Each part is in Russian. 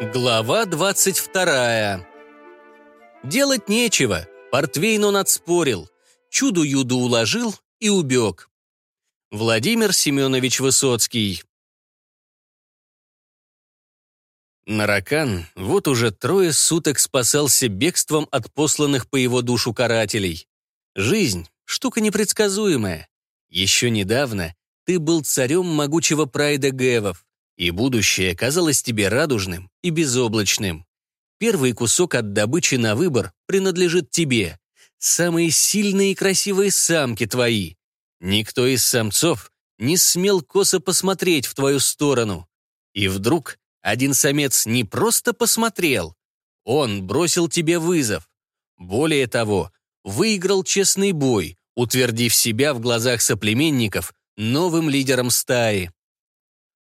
Глава 22. Делать нечего. Портвейн он отспорил. Чуду-юду уложил и убег. Владимир Семенович Высоцкий. Наракан вот уже трое суток спасался бегством от посланных по его душу карателей. Жизнь — штука непредсказуемая. Еще недавно ты был царем могучего прайда Гевов, и будущее казалось тебе радужным и безоблачным. Первый кусок от добычи на выбор принадлежит тебе. Самые сильные и красивые самки твои. Никто из самцов не смел косо посмотреть в твою сторону. И вдруг один самец не просто посмотрел, он бросил тебе вызов. Более того, выиграл честный бой, утвердив себя в глазах соплеменников новым лидером стаи.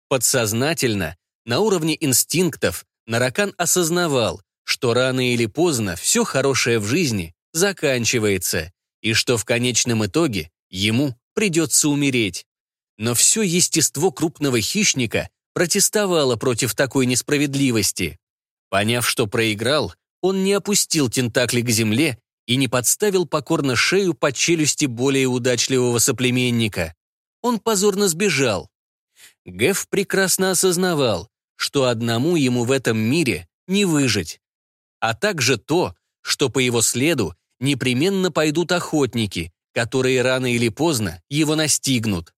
Подсознательно, на уровне инстинктов, Наракан осознавал, что рано или поздно все хорошее в жизни заканчивается, и что в конечном итоге ему придется умереть. Но все естество крупного хищника протестовало против такой несправедливости. Поняв, что проиграл, он не опустил тентакли к земле и не подставил покорно шею под челюсти более удачливого соплеменника. Он позорно сбежал, Гэв прекрасно осознавал, что одному ему в этом мире не выжить, а также то, что по его следу непременно пойдут охотники, которые рано или поздно его настигнут.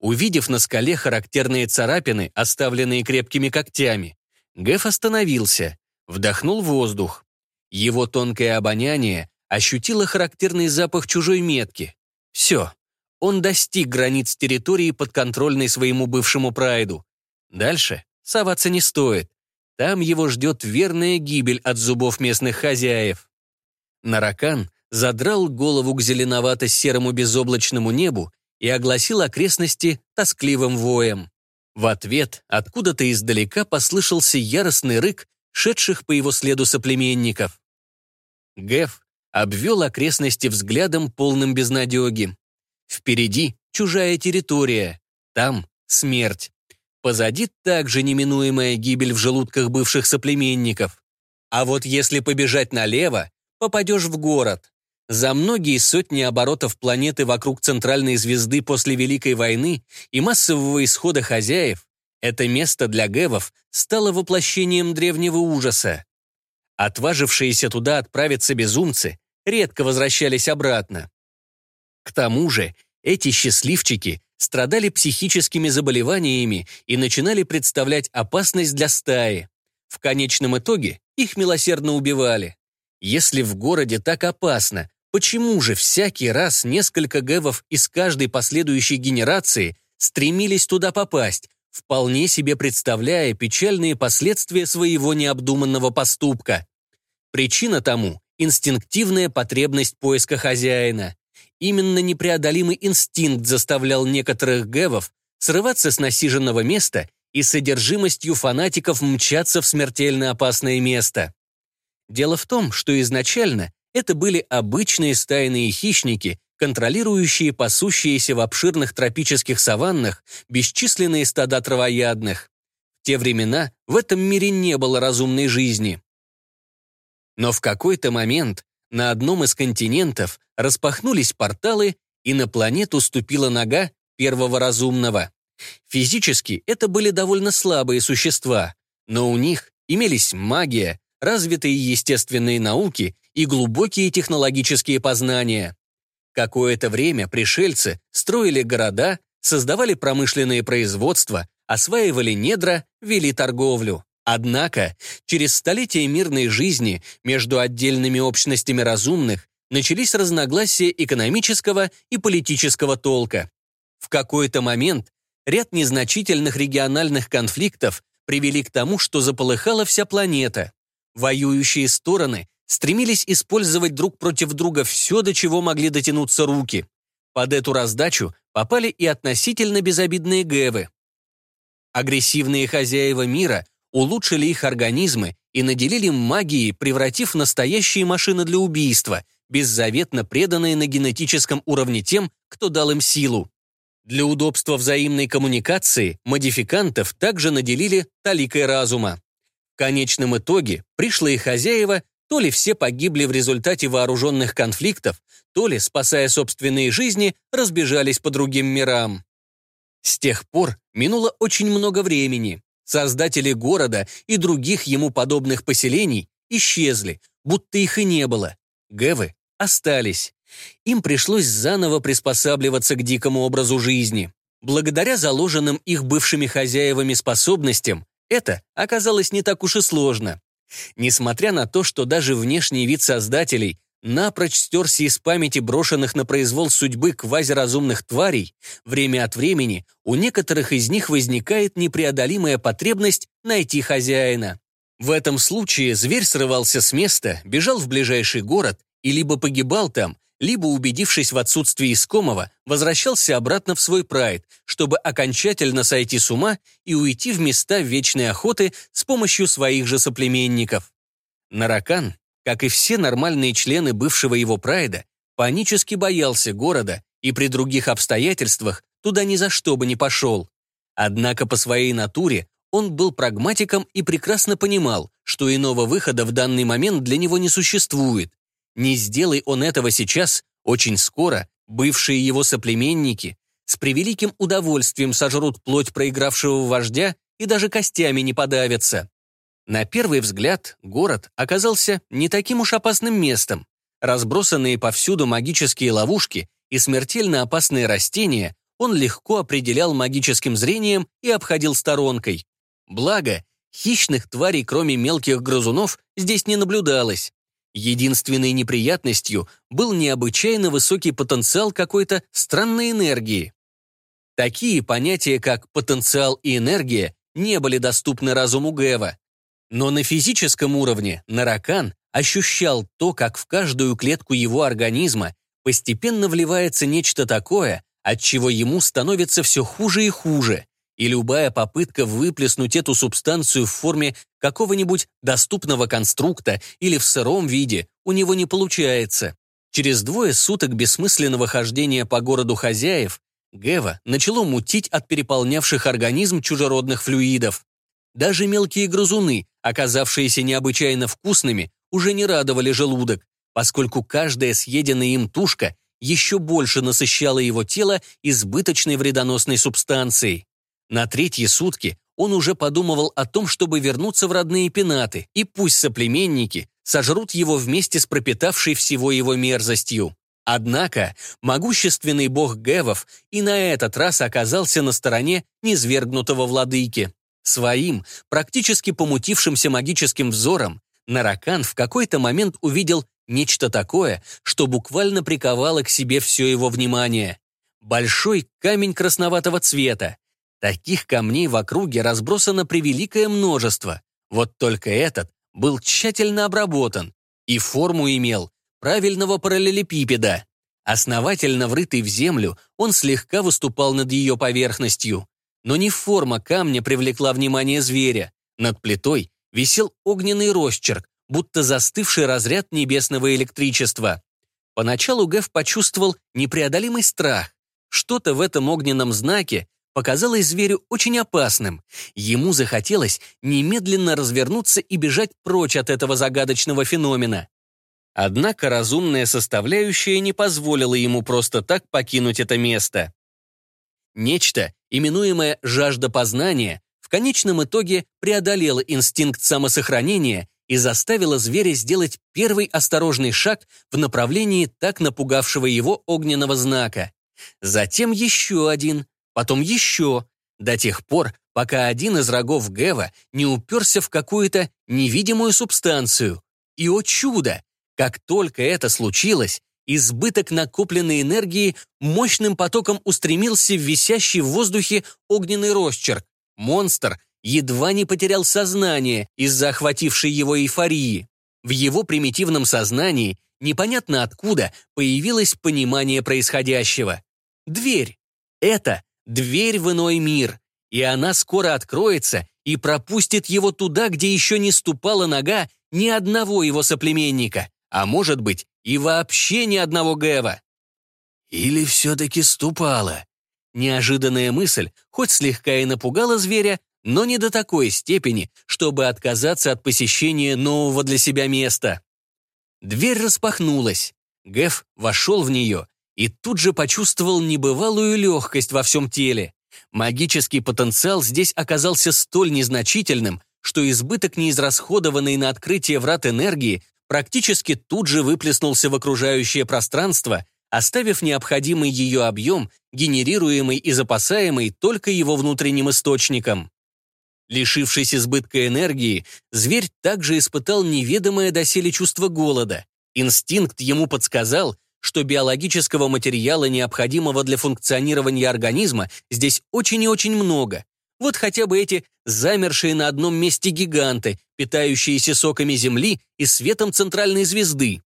Увидев на скале характерные царапины, оставленные крепкими когтями, Гэф остановился, вдохнул воздух. Его тонкое обоняние ощутило характерный запах чужой метки. Все, он достиг границ территории, подконтрольной своему бывшему прайду. Дальше соваться не стоит. Там его ждет верная гибель от зубов местных хозяев. Наракан задрал голову к зеленовато-серому безоблачному небу и огласил окрестности тоскливым воем. В ответ откуда-то издалека послышался яростный рык шедших по его следу соплеменников. Гэв обвел окрестности взглядом полным безнадеги. Впереди чужая территория, там смерть. Позади также неминуемая гибель в желудках бывших соплеменников. А вот если побежать налево, попадешь в город. За многие сотни оборотов планеты вокруг центральной звезды после Великой войны и массового исхода хозяев, это место для гевов стало воплощением древнего ужаса. Отважившиеся туда отправиться безумцы редко возвращались обратно. К тому же эти счастливчики страдали психическими заболеваниями и начинали представлять опасность для стаи. В конечном итоге их милосердно убивали. Если в городе так опасно, почему же всякий раз несколько гэвов из каждой последующей генерации стремились туда попасть, вполне себе представляя печальные последствия своего необдуманного поступка? Причина тому – инстинктивная потребность поиска хозяина. Именно непреодолимый инстинкт заставлял некоторых гевов срываться с насиженного места и содержимостью фанатиков мчаться в смертельно опасное место. Дело в том, что изначально это были обычные стайные хищники, контролирующие пасущиеся в обширных тропических саваннах бесчисленные стада травоядных. В те времена в этом мире не было разумной жизни. Но в какой-то момент на одном из континентов распахнулись порталы, и на планету ступила нога первого разумного. Физически это были довольно слабые существа, но у них имелись магия, развитые естественные науки и глубокие технологические познания. Какое-то время пришельцы строили города, создавали промышленные производства, осваивали недра, вели торговлю. Однако, через столетия мирной жизни между отдельными общностями разумных начались разногласия экономического и политического толка. В какой-то момент ряд незначительных региональных конфликтов привели к тому, что заполыхала вся планета. Воюющие стороны стремились использовать друг против друга все, до чего могли дотянуться руки. Под эту раздачу попали и относительно безобидные гэвы. Агрессивные хозяева мира – улучшили их организмы и наделили магией, превратив настоящие машины для убийства, беззаветно преданные на генетическом уровне тем, кто дал им силу. Для удобства взаимной коммуникации модификантов также наделили таликой разума. В конечном итоге пришлые хозяева то ли все погибли в результате вооруженных конфликтов, то ли, спасая собственные жизни, разбежались по другим мирам. С тех пор минуло очень много времени. Создатели города и других ему подобных поселений исчезли, будто их и не было. Гэвы остались. Им пришлось заново приспосабливаться к дикому образу жизни. Благодаря заложенным их бывшими хозяевами способностям, это оказалось не так уж и сложно. Несмотря на то, что даже внешний вид создателей напрочь стерся из памяти брошенных на произвол судьбы квазиразумных тварей, время от времени у некоторых из них возникает непреодолимая потребность найти хозяина. В этом случае зверь срывался с места, бежал в ближайший город и либо погибал там, либо, убедившись в отсутствии искомого, возвращался обратно в свой прайд, чтобы окончательно сойти с ума и уйти в места вечной охоты с помощью своих же соплеменников. Наракан, как и все нормальные члены бывшего его прайда, панически боялся города и при других обстоятельствах туда ни за что бы не пошел. Однако по своей натуре он был прагматиком и прекрасно понимал, что иного выхода в данный момент для него не существует, не сделай он этого сейчас, очень скоро бывшие его соплеменники с превеликим удовольствием сожрут плоть проигравшего вождя и даже костями не подавятся. На первый взгляд город оказался не таким уж опасным местом. Разбросанные повсюду магические ловушки и смертельно опасные растения он легко определял магическим зрением и обходил сторонкой. Благо, хищных тварей, кроме мелких грызунов, здесь не наблюдалось. Единственной неприятностью был необычайно высокий потенциал какой-то странной энергии. Такие понятия, как потенциал и энергия, не были доступны разуму Гэва. Но на физическом уровне Наракан ощущал то, как в каждую клетку его организма постепенно вливается нечто такое, от чего ему становится все хуже и хуже и любая попытка выплеснуть эту субстанцию в форме какого-нибудь доступного конструкта или в сыром виде у него не получается. Через двое суток бессмысленного хождения по городу хозяев Гева начало мутить от переполнявших организм чужеродных флюидов. Даже мелкие грызуны, оказавшиеся необычайно вкусными, уже не радовали желудок, поскольку каждая съеденная им тушка еще больше насыщала его тело избыточной вредоносной субстанцией. На третьи сутки он уже подумывал о том, чтобы вернуться в родные пенаты, и пусть соплеменники сожрут его вместе с пропитавшей всего его мерзостью. Однако могущественный бог Гевов и на этот раз оказался на стороне низвергнутого владыки. Своим, практически помутившимся магическим взором, Наракан в какой-то момент увидел нечто такое, что буквально приковало к себе все его внимание. Большой камень красноватого цвета, Таких камней в округе разбросано превеликое множество. Вот только этот был тщательно обработан и форму имел правильного параллелепипеда. Основательно врытый в землю, он слегка выступал над ее поверхностью. Но не форма камня привлекла внимание зверя. Над плитой висел огненный росчерк, будто застывший разряд небесного электричества. Поначалу Гэв почувствовал непреодолимый страх. Что-то в этом огненном знаке показалось зверю очень опасным. Ему захотелось немедленно развернуться и бежать прочь от этого загадочного феномена. Однако разумная составляющая не позволила ему просто так покинуть это место. Нечто, именуемое «жажда познания», в конечном итоге преодолело инстинкт самосохранения и заставило зверя сделать первый осторожный шаг в направлении так напугавшего его огненного знака. Затем еще один, потом еще, до тех пор, пока один из рогов Гева не уперся в какую-то невидимую субстанцию. И, о чудо, как только это случилось, избыток накопленной энергии мощным потоком устремился в висящий в воздухе огненный росчерк. Монстр едва не потерял сознание из-за охватившей его эйфории. В его примитивном сознании непонятно откуда появилось понимание происходящего. Дверь. Это дверь в иной мир, и она скоро откроется и пропустит его туда, где еще не ступала нога ни одного его соплеменника, а может быть и вообще ни одного Гэва. Или все-таки ступала? Неожиданная мысль, хоть слегка и напугала зверя, но не до такой степени, чтобы отказаться от посещения нового для себя места. Дверь распахнулась. Гэф вошел в нее и тут же почувствовал небывалую легкость во всем теле. Магический потенциал здесь оказался столь незначительным, что избыток неизрасходованной на открытие врат энергии практически тут же выплеснулся в окружающее пространство, оставив необходимый ее объем, генерируемый и запасаемый только его внутренним источником. Лишившись избытка энергии, зверь также испытал неведомое доселе чувство голода. Инстинкт ему подсказал, что биологического материала, необходимого для функционирования организма, здесь очень и очень много. Вот хотя бы эти замершие на одном месте гиганты, питающиеся соками Земли и светом центральной звезды.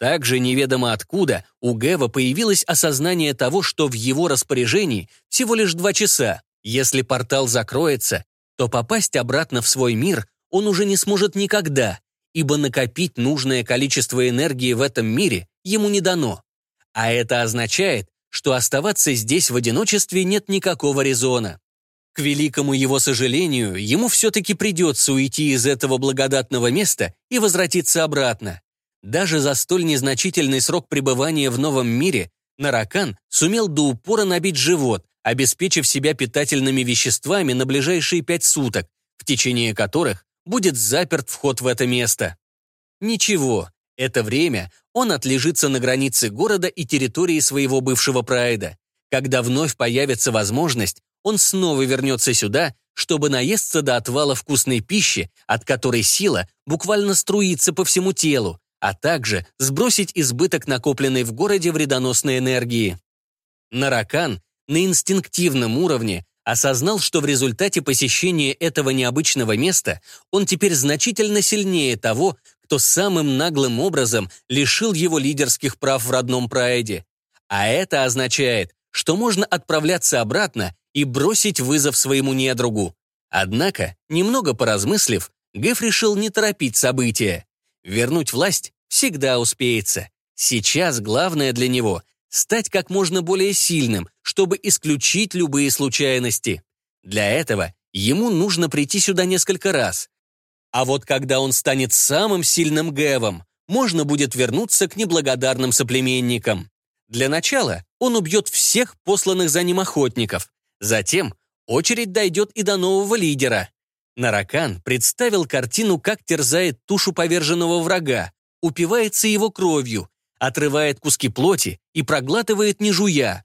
Также неведомо откуда у Гева появилось осознание того, что в его распоряжении всего лишь два часа. Если портал закроется, то попасть обратно в свой мир он уже не сможет никогда, ибо накопить нужное количество энергии в этом мире ему не дано. А это означает, что оставаться здесь в одиночестве нет никакого резона. К великому его сожалению, ему все-таки придется уйти из этого благодатного места и возвратиться обратно. Даже за столь незначительный срок пребывания в новом мире Наракан сумел до упора набить живот, обеспечив себя питательными веществами на ближайшие пять суток, в течение которых будет заперт вход в это место. Ничего, это время он отлежится на границе города и территории своего бывшего прайда. Когда вновь появится возможность, он снова вернется сюда, чтобы наесться до отвала вкусной пищи, от которой сила буквально струится по всему телу, а также сбросить избыток накопленной в городе вредоносной энергии. Наракан на инстинктивном уровне осознал, что в результате посещения этого необычного места он теперь значительно сильнее того, кто самым наглым образом лишил его лидерских прав в родном Прайде. А это означает, что можно отправляться обратно и бросить вызов своему недругу. Однако, немного поразмыслив, Гэф решил не торопить события. Вернуть власть всегда успеется. Сейчас главное для него — стать как можно более сильным, чтобы исключить любые случайности. Для этого ему нужно прийти сюда несколько раз. А вот когда он станет самым сильным Гэвом, можно будет вернуться к неблагодарным соплеменникам. Для начала он убьет всех посланных за ним охотников, Затем очередь дойдет и до нового лидера. Наракан представил картину, как терзает тушу поверженного врага, упивается его кровью, отрывает куски плоти и проглатывает не жуя.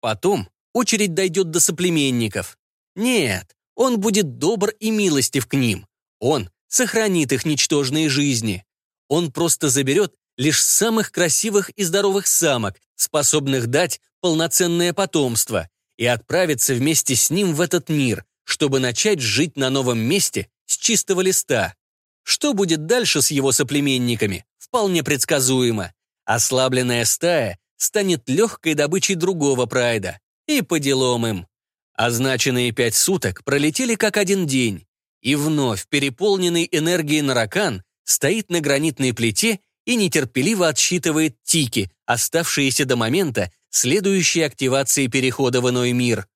Потом очередь дойдет до соплеменников. Нет, он будет добр и милостив к ним. Он сохранит их ничтожные жизни. Он просто заберет лишь самых красивых и здоровых самок, способных дать полноценное потомство, и отправиться вместе с ним в этот мир, чтобы начать жить на новом месте с чистого листа. Что будет дальше с его соплеменниками, вполне предсказуемо. Ослабленная стая станет легкой добычей другого прайда. И по делам им. Означенные пять суток пролетели как один день. И вновь переполненный энергией наракан стоит на гранитной плите и нетерпеливо отсчитывает тики, оставшиеся до момента, следующей активации перехода в иной мир.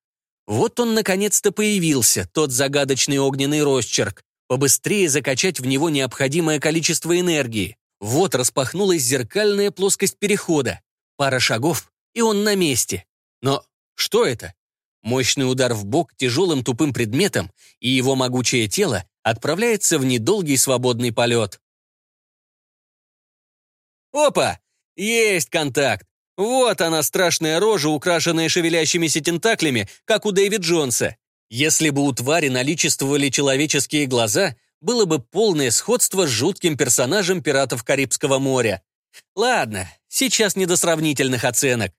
Вот он наконец-то появился, тот загадочный огненный росчерк, побыстрее закачать в него необходимое количество энергии. Вот распахнулась зеркальная плоскость перехода. Пара шагов, и он на месте. Но что это? Мощный удар в бок тяжелым тупым предметом, и его могучее тело отправляется в недолгий свободный полет. Опа! Есть контакт! Вот она, страшная рожа, украшенная шевелящимися тентаклями, как у Дэвид Джонса. Если бы у твари наличествовали человеческие глаза, было бы полное сходство с жутким персонажем пиратов Карибского моря. Ладно, сейчас не до сравнительных оценок.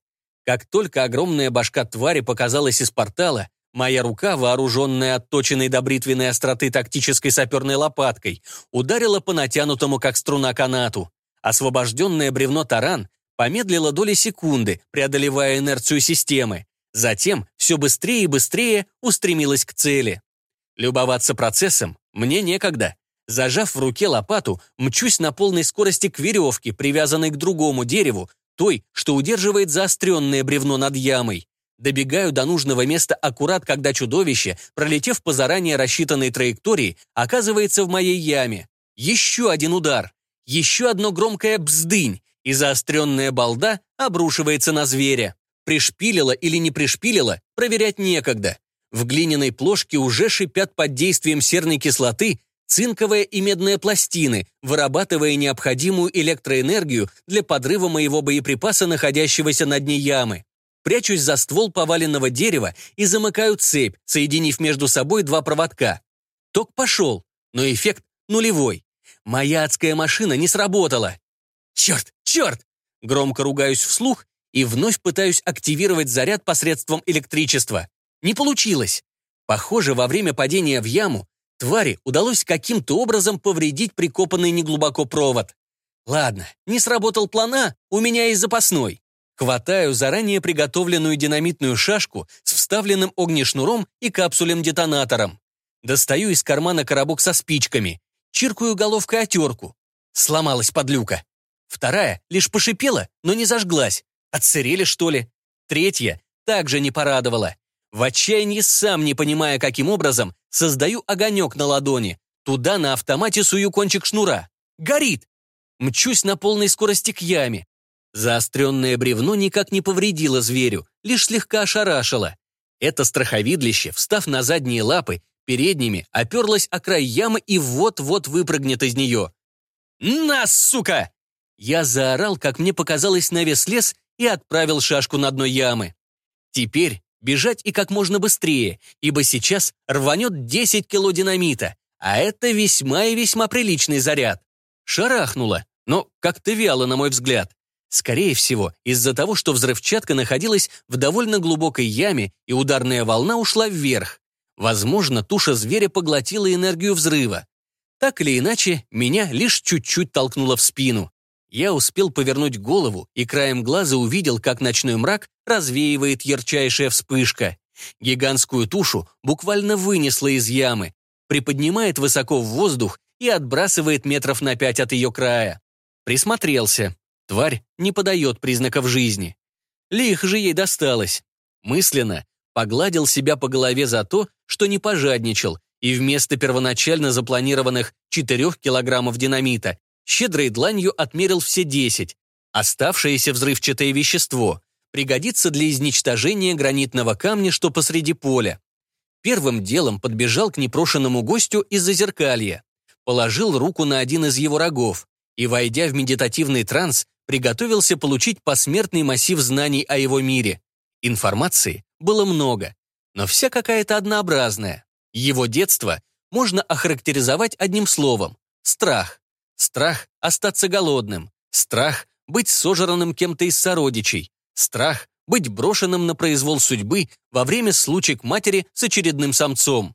Как только огромная башка твари показалась из портала, моя рука, вооруженная отточенной до бритвенной остроты тактической саперной лопаткой, ударила по натянутому, как струна, канату. Освобожденное бревно таран помедлила доли секунды, преодолевая инерцию системы. Затем все быстрее и быстрее устремилась к цели. Любоваться процессом мне некогда. Зажав в руке лопату, мчусь на полной скорости к веревке, привязанной к другому дереву, той, что удерживает заостренное бревно над ямой. Добегаю до нужного места аккурат, когда чудовище, пролетев по заранее рассчитанной траектории, оказывается в моей яме. Еще один удар. Еще одно громкое бздынь, и заостренная балда обрушивается на зверя. Пришпилила или не пришпилила, проверять некогда. В глиняной плошке уже шипят под действием серной кислоты цинковая и медная пластины, вырабатывая необходимую электроэнергию для подрыва моего боеприпаса, находящегося на дне ямы. Прячусь за ствол поваленного дерева и замыкаю цепь, соединив между собой два проводка. Ток пошел, но эффект нулевой. Моя адская машина не сработала. Черт, черт! Громко ругаюсь вслух и вновь пытаюсь активировать заряд посредством электричества. Не получилось. Похоже, во время падения в яму твари удалось каким-то образом повредить прикопанный неглубоко провод. Ладно, не сработал плана, у меня есть запасной. Хватаю заранее приготовленную динамитную шашку с вставленным огнешнуром и капсулем-детонатором. Достаю из кармана коробок со спичками, чиркаю головкой отерку. Сломалась подлюка. Вторая лишь пошипела, но не зажглась. Отсырели, что ли? Третья также не порадовала. В отчаянии, сам не понимая, каким образом, создаю огонек на ладони. Туда на автомате сую кончик шнура. Горит! Мчусь на полной скорости к яме. Заостренное бревно никак не повредило зверю, лишь слегка ошарашило. Это страховидлище, встав на задние лапы, передними оперлось о край ямы и вот-вот выпрыгнет из нее. «На, сука!» Я заорал, как мне показалось, на вес лес и отправил шашку на дно ямы. Теперь бежать и как можно быстрее, ибо сейчас рванет 10 кило динамита, а это весьма и весьма приличный заряд. Шарахнуло, но как-то вяло, на мой взгляд. Скорее всего, из-за того, что взрывчатка находилась в довольно глубокой яме и ударная волна ушла вверх. Возможно, туша зверя поглотила энергию взрыва. Так или иначе, меня лишь чуть-чуть толкнуло в спину. Я успел повернуть голову и краем глаза увидел, как ночной мрак развеивает ярчайшая вспышка. Гигантскую тушу буквально вынесло из ямы, приподнимает высоко в воздух и отбрасывает метров на пять от ее края. Присмотрелся. Тварь не подает признаков жизни. Лих же ей досталось. Мысленно погладил себя по голове за то, что не пожадничал, и вместо первоначально запланированных 4 килограммов динамита щедрой дланью отмерил все 10. Оставшееся взрывчатое вещество пригодится для изничтожения гранитного камня, что посреди поля. Первым делом подбежал к непрошенному гостю из-за зеркалья, положил руку на один из его рогов и, войдя в медитативный транс, приготовился получить посмертный массив знаний о его мире. Информации было много, но вся какая-то однообразная. Его детство можно охарактеризовать одним словом – страх. Страх остаться голодным, страх быть сожранным кем-то из сородичей, страх быть брошенным на произвол судьбы во время случаек матери с очередным самцом.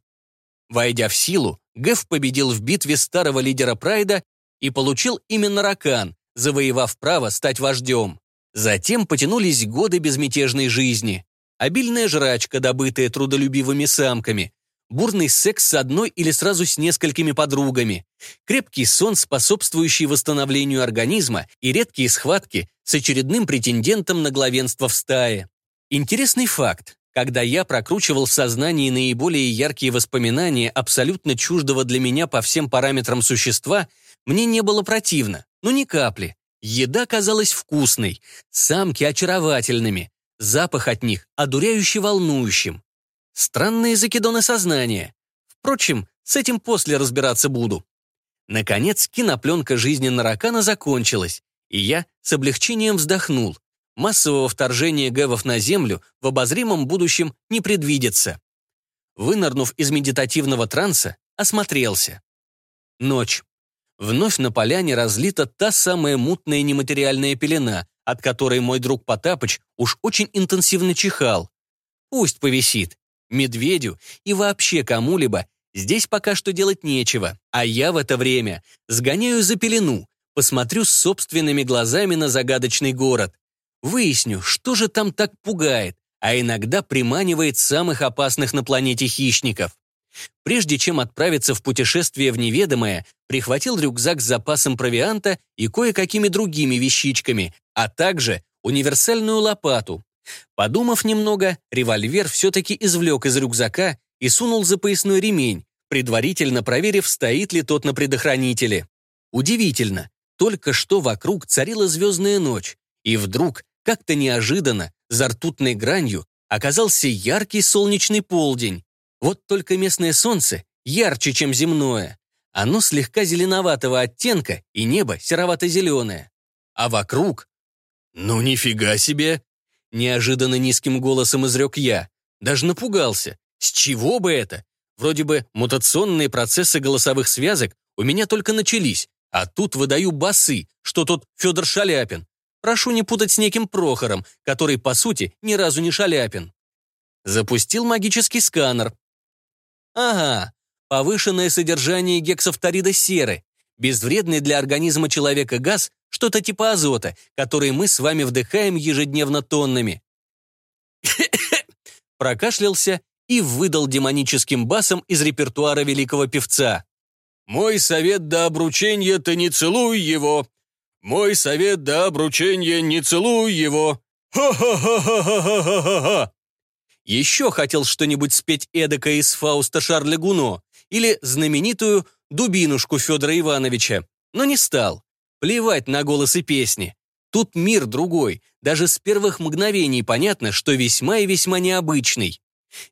Войдя в силу, Гэв победил в битве старого лидера Прайда и получил именно Ракан, завоевав право стать вождем. Затем потянулись годы безмятежной жизни. Обильная жрачка, добытая трудолюбивыми самками, бурный секс с одной или сразу с несколькими подругами, крепкий сон, способствующий восстановлению организма и редкие схватки с очередным претендентом на главенство в стае. Интересный факт. Когда я прокручивал в сознании наиболее яркие воспоминания абсолютно чуждого для меня по всем параметрам существа, мне не было противно. Ну, ни капли. Еда казалась вкусной, самки очаровательными, запах от них одуряюще волнующим. Странные закидоны сознания. Впрочем, с этим после разбираться буду. Наконец, кинопленка жизни Наракана закончилась, и я с облегчением вздохнул. Массового вторжения гэвов на Землю в обозримом будущем не предвидится. Вынырнув из медитативного транса, осмотрелся. Ночь. Вновь на поляне разлита та самая мутная нематериальная пелена, от которой мой друг Потапыч уж очень интенсивно чихал. Пусть повисит. Медведю и вообще кому-либо здесь пока что делать нечего, а я в это время сгоняю за пелену, посмотрю собственными глазами на загадочный город. Выясню, что же там так пугает, а иногда приманивает самых опасных на планете хищников. Прежде чем отправиться в путешествие в неведомое, прихватил рюкзак с запасом провианта и кое-какими другими вещичками, а также универсальную лопату. Подумав немного, револьвер все-таки извлек из рюкзака и сунул за поясной ремень, предварительно проверив, стоит ли тот на предохранителе. Удивительно, только что вокруг царила звездная ночь, и вдруг, как-то неожиданно, за ртутной гранью оказался яркий солнечный полдень. Вот только местное солнце ярче, чем земное. Оно слегка зеленоватого оттенка, и небо серовато-зеленое. А вокруг... «Ну нифига себе!» Неожиданно низким голосом изрек я. Даже напугался. С чего бы это? Вроде бы мутационные процессы голосовых связок у меня только начались, а тут выдаю басы, что тот Федор Шаляпин. Прошу не путать с неким Прохором, который, по сути, ни разу не Шаляпин. Запустил магический сканер. Ага, повышенное содержание гексофторида серы, безвредный для организма человека газ, что-то типа азота, который мы с вами вдыхаем ежедневно тоннами. Прокашлялся и выдал демоническим басом из репертуара великого певца. «Мой совет до обручения, ты не целуй его! Мой совет до обручения, не целуй его! Ха-ха-ха-ха-ха-ха-ха!» Еще хотел что-нибудь спеть эдако из Фауста Шарля Гуно или знаменитую «Дубинушку» Федора Ивановича, но не стал. Плевать на голос и песни. Тут мир другой, даже с первых мгновений понятно, что весьма и весьма необычный.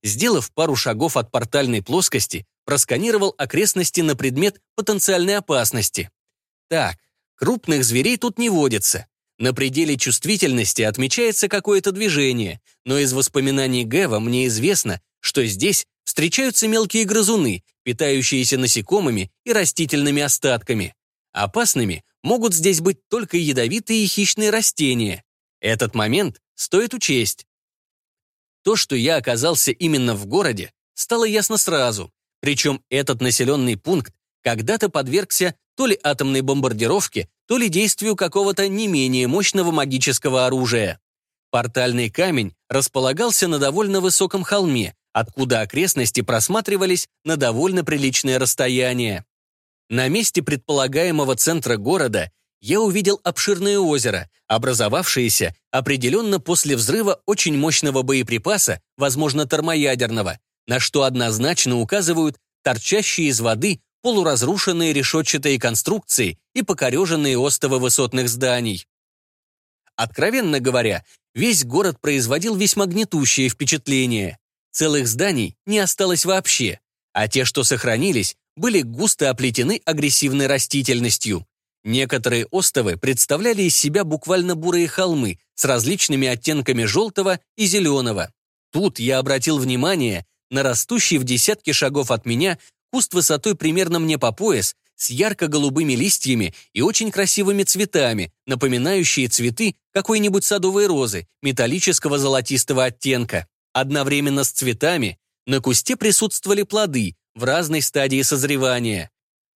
Сделав пару шагов от портальной плоскости, просканировал окрестности на предмет потенциальной опасности. Так, крупных зверей тут не водится. На пределе чувствительности отмечается какое-то движение, но из воспоминаний Гэва мне известно, что здесь встречаются мелкие грызуны, питающиеся насекомыми и растительными остатками. Опасными могут здесь быть только ядовитые и хищные растения. Этот момент стоит учесть. То, что я оказался именно в городе, стало ясно сразу. Причем этот населенный пункт когда-то подвергся то ли атомной бомбардировке, то ли действию какого-то не менее мощного магического оружия. Портальный камень располагался на довольно высоком холме, откуда окрестности просматривались на довольно приличное расстояние. На месте предполагаемого центра города я увидел обширное озеро, образовавшееся определенно после взрыва очень мощного боеприпаса, возможно, термоядерного, на что однозначно указывают торчащие из воды полуразрушенные решетчатые конструкции и покореженные остовы высотных зданий. Откровенно говоря, весь город производил весьма гнетущее впечатление. Целых зданий не осталось вообще, а те, что сохранились, были густо оплетены агрессивной растительностью. Некоторые остовы представляли из себя буквально бурые холмы с различными оттенками желтого и зеленого. Тут я обратил внимание на растущий в десятки шагов от меня куст высотой примерно мне по пояс с ярко-голубыми листьями и очень красивыми цветами, напоминающие цветы какой-нибудь садовой розы металлического золотистого оттенка. Одновременно с цветами на кусте присутствовали плоды в разной стадии созревания.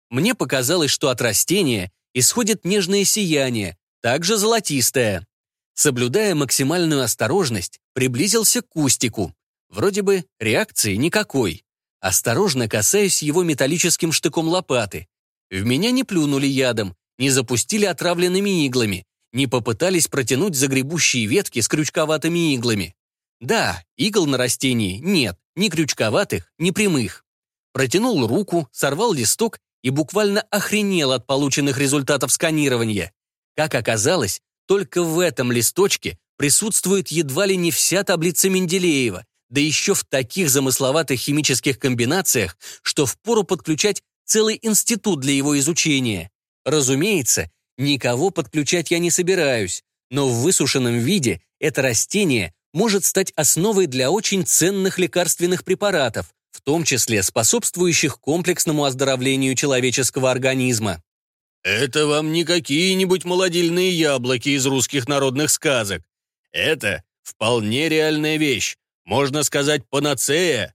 Мне показалось, что от растения исходит нежное сияние, также золотистое. Соблюдая максимальную осторожность, приблизился к кустику. Вроде бы реакции никакой. Осторожно касаюсь его металлическим штыком лопаты. В меня не плюнули ядом, не запустили отравленными иглами, не попытались протянуть загребущие ветки с крючковатыми иглами. Да, игл на растении нет, ни крючковатых, ни прямых. Протянул руку, сорвал листок и буквально охренел от полученных результатов сканирования. Как оказалось, только в этом листочке присутствует едва ли не вся таблица Менделеева, да еще в таких замысловатых химических комбинациях, что впору подключать целый институт для его изучения. Разумеется, никого подключать я не собираюсь, но в высушенном виде это растение может стать основой для очень ценных лекарственных препаратов, в том числе способствующих комплексному оздоровлению человеческого организма. Это вам не какие-нибудь молодильные яблоки из русских народных сказок. Это вполне реальная вещь, можно сказать, панацея.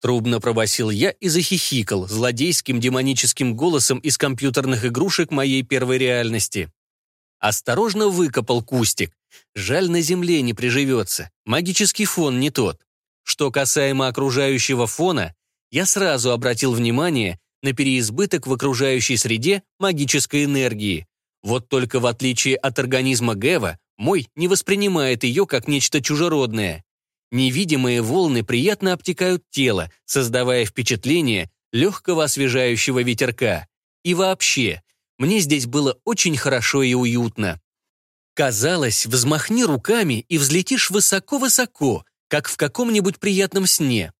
Трубно пробасил я и захихикал злодейским демоническим голосом из компьютерных игрушек моей первой реальности. Осторожно выкопал кустик. Жаль, на земле не приживется. Магический фон не тот. Что касаемо окружающего фона, я сразу обратил внимание на переизбыток в окружающей среде магической энергии. Вот только в отличие от организма Гева, Мой не воспринимает ее как нечто чужеродное. Невидимые волны приятно обтекают тело, создавая впечатление легкого освежающего ветерка. И вообще, мне здесь было очень хорошо и уютно. Казалось, взмахни руками и взлетишь высоко-высоко, как в каком-нибудь приятном сне.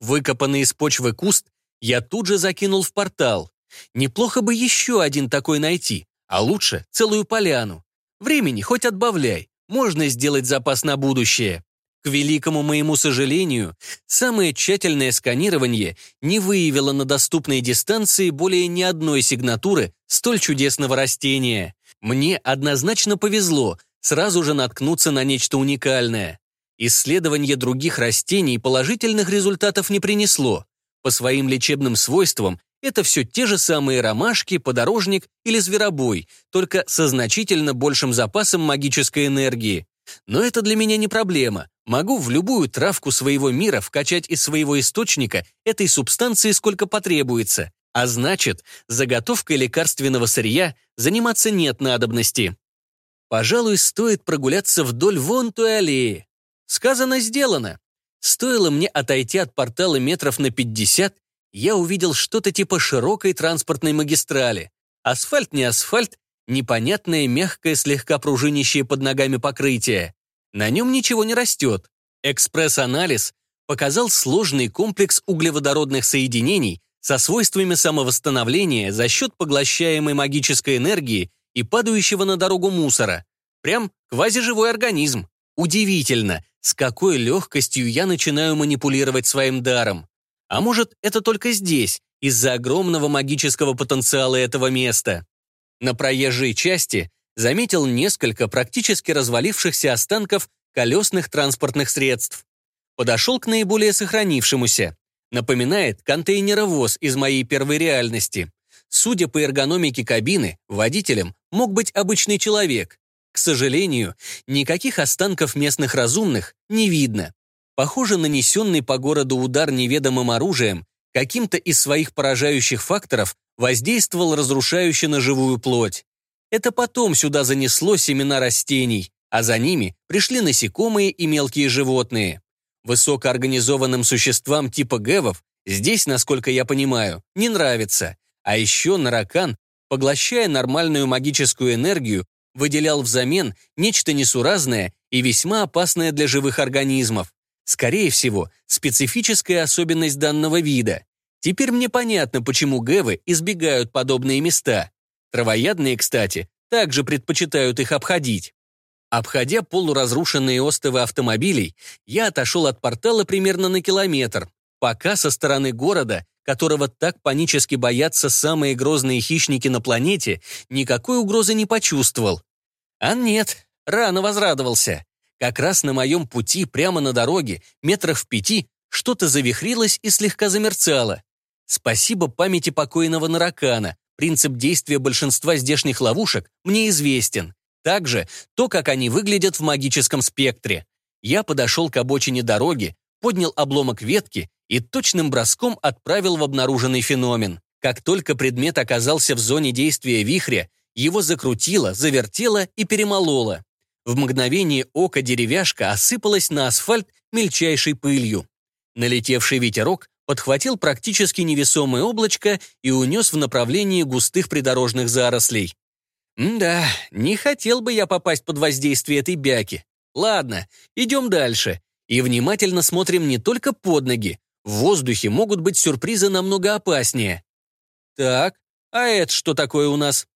Выкопанный из почвы куст я тут же закинул в портал. Неплохо бы еще один такой найти, а лучше целую поляну. Времени хоть отбавляй, можно сделать запас на будущее. К великому моему сожалению, самое тщательное сканирование не выявило на доступной дистанции более ни одной сигнатуры столь чудесного растения. Мне однозначно повезло сразу же наткнуться на нечто уникальное. Исследование других растений положительных результатов не принесло. По своим лечебным свойствам это все те же самые ромашки, подорожник или зверобой, только со значительно большим запасом магической энергии. Но это для меня не проблема. Могу в любую травку своего мира вкачать из своего источника этой субстанции сколько потребуется. А значит, заготовкой лекарственного сырья заниматься нет надобности. Пожалуй, стоит прогуляться вдоль вон той аллеи. Сказано, сделано. Стоило мне отойти от портала метров на 50, я увидел что-то типа широкой транспортной магистрали. Асфальт не асфальт, непонятное мягкое слегка пружинящее под ногами покрытие. На нем ничего не растет. Экспресс-анализ показал сложный комплекс углеводородных соединений со свойствами самовосстановления за счет поглощаемой магической энергии и падающего на дорогу мусора. Прям квазиживой организм. Удивительно, с какой легкостью я начинаю манипулировать своим даром. А может, это только здесь, из-за огромного магического потенциала этого места. На проезжей части заметил несколько практически развалившихся останков колесных транспортных средств. Подошел к наиболее сохранившемуся. Напоминает контейнеровоз из моей первой реальности. Судя по эргономике кабины, водителем мог быть обычный человек. К сожалению, никаких останков местных разумных не видно. Похоже, нанесенный по городу удар неведомым оружием каким-то из своих поражающих факторов воздействовал разрушающе на живую плоть. Это потом сюда занесло семена растений, а за ними пришли насекомые и мелкие животные. Высокоорганизованным существам типа гевов здесь, насколько я понимаю, не нравится. А еще наракан, поглощая нормальную магическую энергию, выделял взамен нечто несуразное и весьма опасное для живых организмов. Скорее всего, специфическая особенность данного вида. Теперь мне понятно, почему гэвы избегают подобные места. Травоядные, кстати, также предпочитают их обходить. Обходя полуразрушенные остовы автомобилей, я отошел от портала примерно на километр, пока со стороны города, которого так панически боятся самые грозные хищники на планете, никакой угрозы не почувствовал. А нет, рано возрадовался. Как раз на моем пути прямо на дороге, метрах в пяти, что-то завихрилось и слегка замерцало. Спасибо памяти покойного Наракана. Принцип действия большинства здешних ловушек мне известен. Также то, как они выглядят в магическом спектре. Я подошел к обочине дороги, поднял обломок ветки и точным броском отправил в обнаруженный феномен. Как только предмет оказался в зоне действия вихря, его закрутило, завертело и перемололо. В мгновение ока деревяшка осыпалась на асфальт мельчайшей пылью. Налетевший ветерок подхватил практически невесомое облачко и унес в направлении густых придорожных зарослей. да, не хотел бы я попасть под воздействие этой бяки. Ладно, идем дальше. И внимательно смотрим не только под ноги. В воздухе могут быть сюрпризы намного опаснее. Так, а это что такое у нас?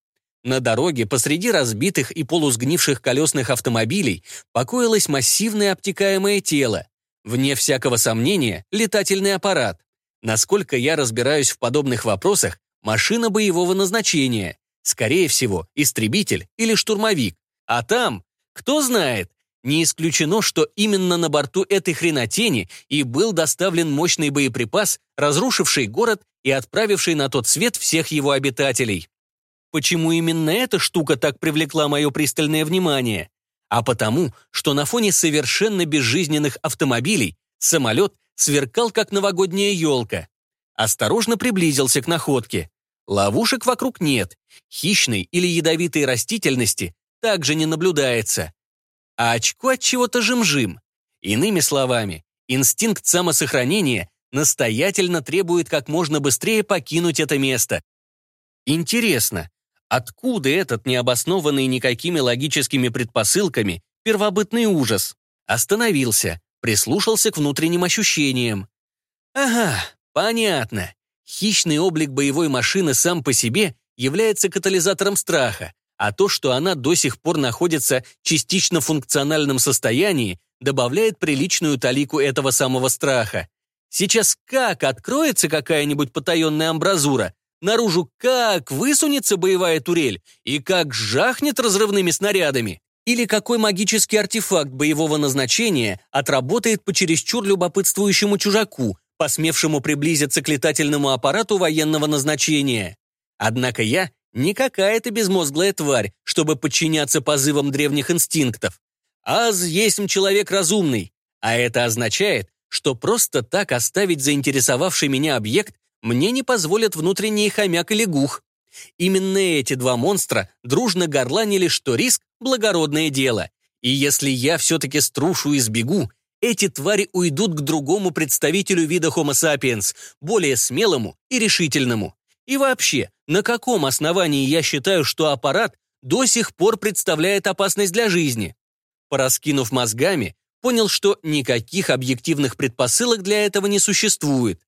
На дороге посреди разбитых и полусгнивших колесных автомобилей покоилось массивное обтекаемое тело. Вне всякого сомнения, летательный аппарат. Насколько я разбираюсь в подобных вопросах, машина боевого назначения. Скорее всего, истребитель или штурмовик. А там, кто знает, не исключено, что именно на борту этой хренотени и был доставлен мощный боеприпас, разрушивший город и отправивший на тот свет всех его обитателей. Почему именно эта штука так привлекла мое пристальное внимание? а потому, что на фоне совершенно безжизненных автомобилей самолет сверкал, как новогодняя елка. Осторожно приблизился к находке. Ловушек вокруг нет. Хищной или ядовитой растительности также не наблюдается. А очко от чего-то жим-жим. Иными словами, инстинкт самосохранения настоятельно требует как можно быстрее покинуть это место. Интересно, откуда этот необоснованный никакими логическими предпосылками первобытный ужас? Остановился, прислушался к внутренним ощущениям. Ага, понятно. Хищный облик боевой машины сам по себе является катализатором страха, а то, что она до сих пор находится частично функциональном состоянии, добавляет приличную талику этого самого страха. Сейчас как откроется какая-нибудь потаенная амбразура, наружу как высунется боевая турель и как жахнет разрывными снарядами. Или какой магический артефакт боевого назначения отработает по чересчур любопытствующему чужаку, посмевшему приблизиться к летательному аппарату военного назначения. Однако я не какая-то безмозглая тварь, чтобы подчиняться позывам древних инстинктов. Аз есть человек разумный, а это означает, что просто так оставить заинтересовавший меня объект мне не позволят внутренний хомяк или гух. Именно эти два монстра дружно горланили, что риск – благородное дело. И если я все-таки струшу и сбегу, эти твари уйдут к другому представителю вида Homo sapiens, более смелому и решительному. И вообще, на каком основании я считаю, что аппарат до сих пор представляет опасность для жизни? Пораскинув мозгами, понял, что никаких объективных предпосылок для этого не существует.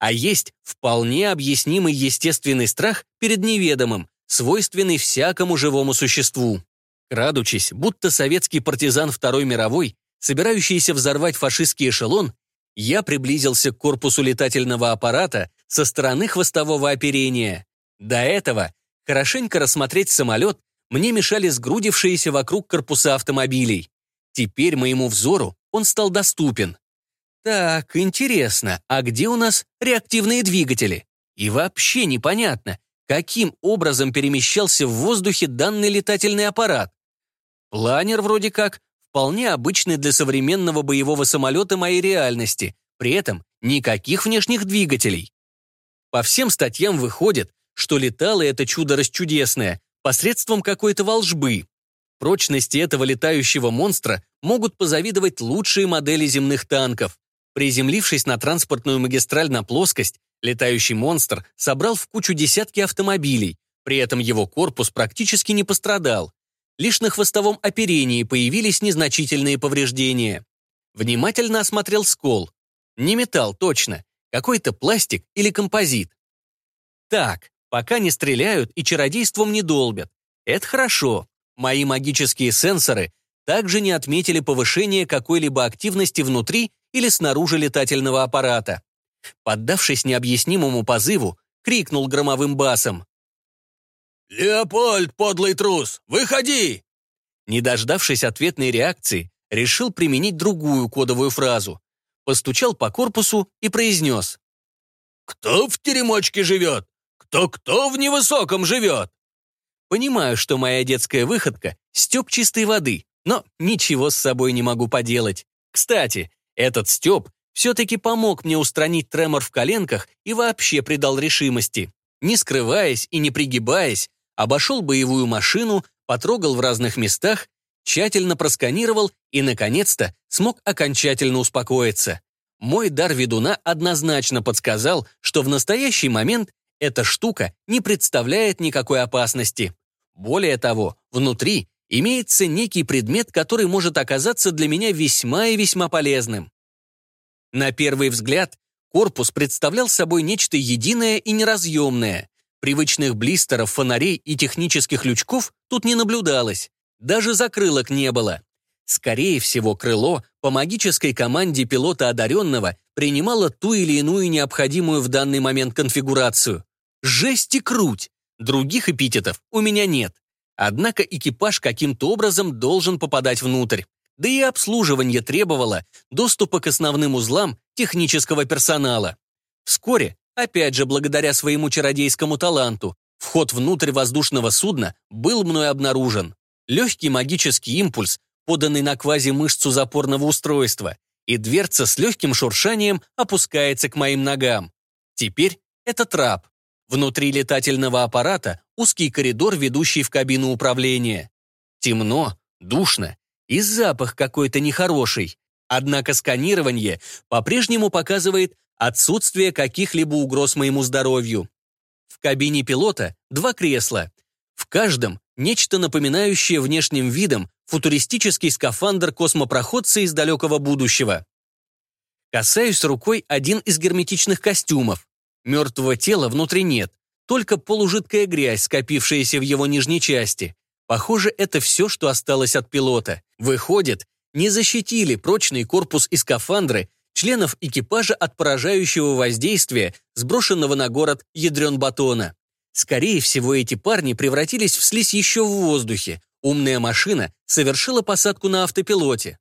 А есть вполне объяснимый естественный страх перед неведомым, свойственный всякому живому существу. Крадучись, будто советский партизан Второй мировой, собирающийся взорвать фашистский эшелон, я приблизился к корпусу летательного аппарата со стороны хвостового оперения. До этого хорошенько рассмотреть самолет мне мешали сгрудившиеся вокруг корпуса автомобилей. Теперь моему взору он стал доступен. Так, интересно, а где у нас реактивные двигатели? И вообще непонятно, каким образом перемещался в воздухе данный летательный аппарат. Планер вроде как вполне обычный для современного боевого самолета моей реальности, при этом никаких внешних двигателей. По всем статьям выходит, что летало это чудо расчудесное посредством какой-то волжбы. Прочности этого летающего монстра могут позавидовать лучшие модели земных танков. Приземлившись на транспортную магистраль на плоскость, летающий монстр собрал в кучу десятки автомобилей, при этом его корпус практически не пострадал. Лишь на хвостовом оперении появились незначительные повреждения. Внимательно осмотрел скол. Не металл, точно. Какой-то пластик или композит. Так, пока не стреляют и чародейством не долбят. Это хорошо. Мои магические сенсоры также не отметили повышение какой-либо активности внутри или снаружи летательного аппарата. Поддавшись необъяснимому позыву, крикнул громовым басом. «Леопольд, подлый трус, выходи!» Не дождавшись ответной реакции, решил применить другую кодовую фразу. Постучал по корпусу и произнес. «Кто в теремочке живет? Кто-кто в невысоком живет?» Понимаю, что моя детская выходка — стёб чистой воды, но ничего с собой не могу поделать. Кстати, этот стёб все-таки помог мне устранить тремор в коленках и вообще придал решимости. Не скрываясь и не пригибаясь, обошел боевую машину, потрогал в разных местах, тщательно просканировал и, наконец-то, смог окончательно успокоиться. Мой дар ведуна однозначно подсказал, что в настоящий момент эта штука не представляет никакой опасности. Более того, внутри имеется некий предмет, который может оказаться для меня весьма и весьма полезным. На первый взгляд, корпус представлял собой нечто единое и неразъемное. Привычных блистеров, фонарей и технических лючков тут не наблюдалось. Даже закрылок не было. Скорее всего, крыло по магической команде пилота одаренного принимало ту или иную необходимую в данный момент конфигурацию. Жесть и круть! Других эпитетов у меня нет. Однако экипаж каким-то образом должен попадать внутрь. Да и обслуживание требовало доступа к основным узлам технического персонала. Вскоре, опять же благодаря своему чародейскому таланту, вход внутрь воздушного судна был мной обнаружен. Легкий магический импульс, поданный на квази-мышцу запорного устройства, и дверца с легким шуршанием опускается к моим ногам. Теперь это трап. Внутри летательного аппарата узкий коридор, ведущий в кабину управления. темно, душно и запах какой-то нехороший. Однако сканирование по-прежнему показывает отсутствие каких-либо угроз моему здоровью. В кабине пилота два кресла. В каждом нечто напоминающее внешним видом футуристический скафандр космопроходца из далекого будущего. Касаюсь рукой один из герметичных костюмов. Мертвого тела внутри нет, только полужидкая грязь, скопившаяся в его нижней части. Похоже, это все, что осталось от пилота. Выходит, не защитили прочный корпус и скафандры членов экипажа от поражающего воздействия, сброшенного на город ядрен батона. Скорее всего, эти парни превратились в слизь еще в воздухе. Умная машина совершила посадку на автопилоте.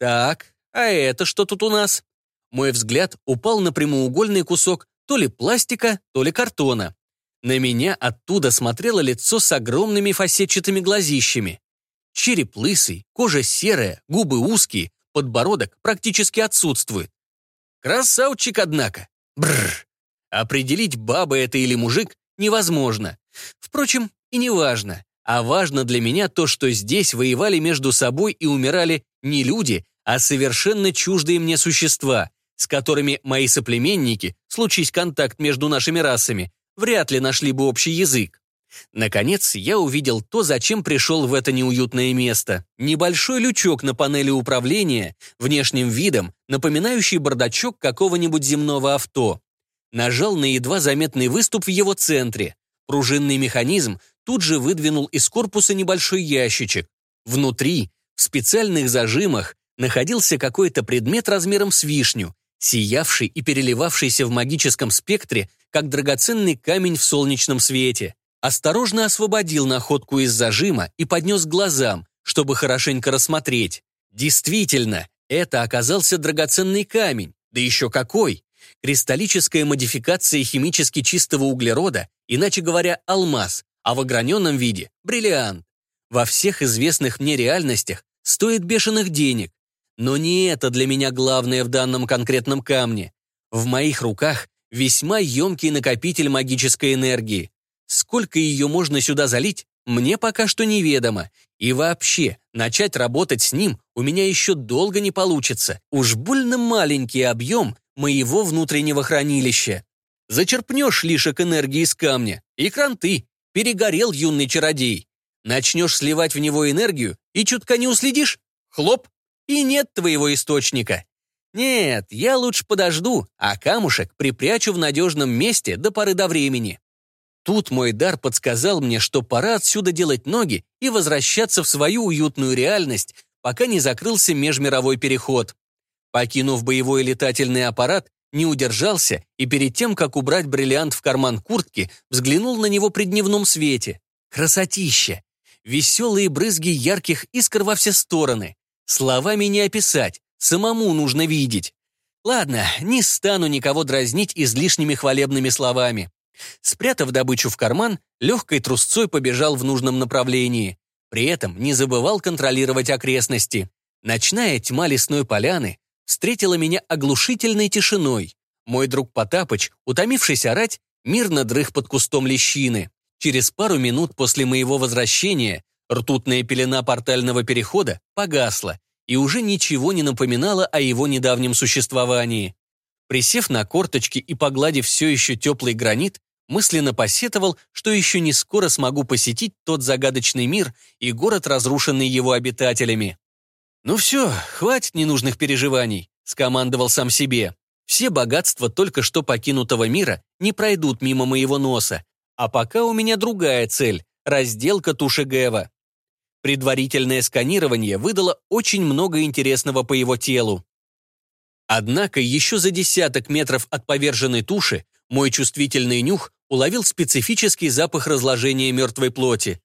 Так, а это что тут у нас? Мой взгляд упал на прямоугольный кусок то ли пластика, то ли картона. На меня оттуда смотрело лицо с огромными фасетчатыми глазищами. Череп лысый, кожа серая, губы узкие, подбородок практически отсутствует. Красавчик, однако. Бррр. Определить, баба это или мужик, невозможно. Впрочем, и не важно. А важно для меня то, что здесь воевали между собой и умирали не люди, а совершенно чуждые мне существа, с которыми мои соплеменники, случись контакт между нашими расами, вряд ли нашли бы общий язык. Наконец, я увидел то, зачем пришел в это неуютное место. Небольшой лючок на панели управления, внешним видом, напоминающий бардачок какого-нибудь земного авто. Нажал на едва заметный выступ в его центре. Пружинный механизм тут же выдвинул из корпуса небольшой ящичек. Внутри, в специальных зажимах, находился какой-то предмет размером с вишню, сиявший и переливавшийся в магическом спектре, как драгоценный камень в солнечном свете. Осторожно освободил находку из зажима и поднес глазам, чтобы хорошенько рассмотреть. Действительно, это оказался драгоценный камень, да еще какой! Кристаллическая модификация химически чистого углерода, иначе говоря, алмаз, а в ограненном виде – бриллиант. Во всех известных мне реальностях стоит бешеных денег, но не это для меня главное в данном конкретном камне. В моих руках весьма емкий накопитель магической энергии. Сколько ее можно сюда залить, мне пока что неведомо. И вообще, начать работать с ним у меня еще долго не получится. Уж больно маленький объем моего внутреннего хранилища. Зачерпнешь лишек энергии из камня, и кранты. Перегорел юный чародей. Начнешь сливать в него энергию, и чутка не уследишь. Хлоп, и нет твоего источника. Нет, я лучше подожду, а камушек припрячу в надежном месте до поры до времени. Тут мой дар подсказал мне, что пора отсюда делать ноги и возвращаться в свою уютную реальность, пока не закрылся межмировой переход. Покинув боевой летательный аппарат, не удержался и перед тем, как убрать бриллиант в карман куртки, взглянул на него при дневном свете. Красотища! Веселые брызги ярких искр во все стороны. Словами не описать, самому нужно видеть. Ладно, не стану никого дразнить излишними хвалебными словами. Спрятав добычу в карман, легкой трусцой побежал в нужном направлении. При этом не забывал контролировать окрестности. Ночная тьма лесной поляны встретила меня оглушительной тишиной. Мой друг Потапыч, утомившись орать, мирно дрых под кустом лещины. Через пару минут после моего возвращения ртутная пелена портального перехода погасла и уже ничего не напоминала о его недавнем существовании. Присев на корточки и погладив все еще теплый гранит, мысленно посетовал, что еще не скоро смогу посетить тот загадочный мир и город, разрушенный его обитателями. «Ну все, хватит ненужных переживаний», — скомандовал сам себе. «Все богатства только что покинутого мира не пройдут мимо моего носа, а пока у меня другая цель — разделка туши Гева. Предварительное сканирование выдало очень много интересного по его телу. Однако еще за десяток метров от поверженной туши мой чувствительный нюх уловил специфический запах разложения мертвой плоти.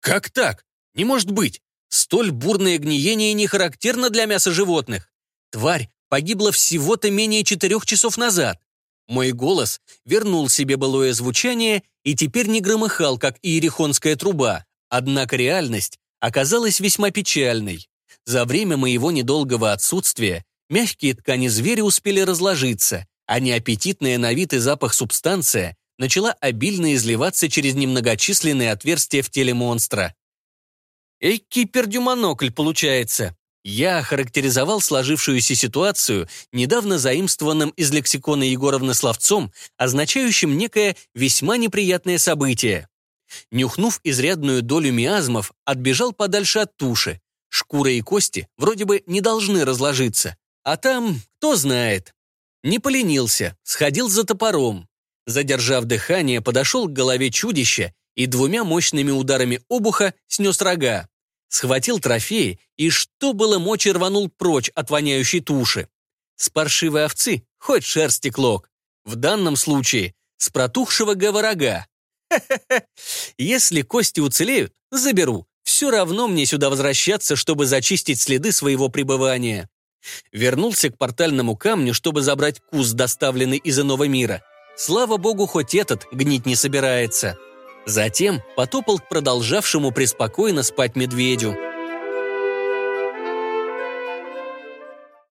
«Как так? Не может быть! Столь бурное гниение не характерно для мяса животных. Тварь погибла всего-то менее четырех часов назад. Мой голос вернул себе былое звучание и теперь не громыхал, как иерихонская труба. Однако реальность оказалась весьма печальной. За время моего недолгого отсутствия мягкие ткани зверя успели разложиться, а неаппетитная на вид и запах субстанция начала обильно изливаться через немногочисленные отверстия в теле монстра. Эй, кипердюмонокль получается. Я охарактеризовал сложившуюся ситуацию недавно заимствованным из лексикона Егоровны словцом, означающим некое весьма неприятное событие. Нюхнув изрядную долю миазмов, отбежал подальше от туши. Шкура и кости вроде бы не должны разложиться. А там, кто знает. Не поленился, сходил за топором. Задержав дыхание, подошел к голове чудища и двумя мощными ударами обуха снес рога. Схватил трофей и, что было мочи, рванул прочь от воняющей туши. С паршивой овцы хоть шерсти клок. В данном случае с протухшего говорога. Если кости уцелеют, заберу. Все равно мне сюда возвращаться, чтобы зачистить следы своего пребывания. Вернулся к портальному камню, чтобы забрать куст, доставленный из иного мира. Слава богу, хоть этот гнить не собирается. Затем потопал к продолжавшему преспокойно спать медведю.